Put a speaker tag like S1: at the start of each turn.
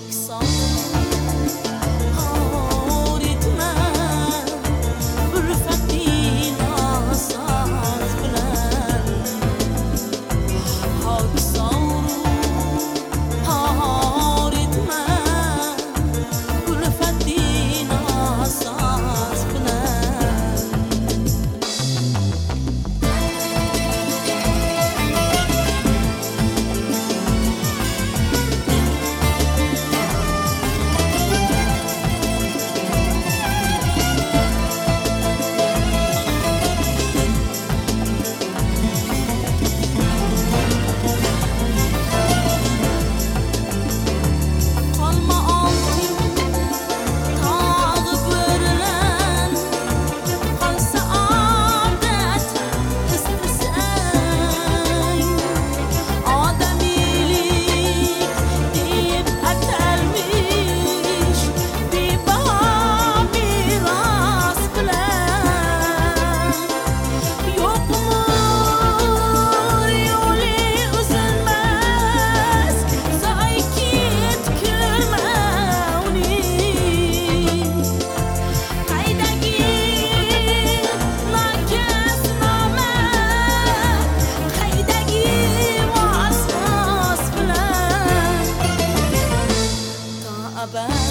S1: song. Ben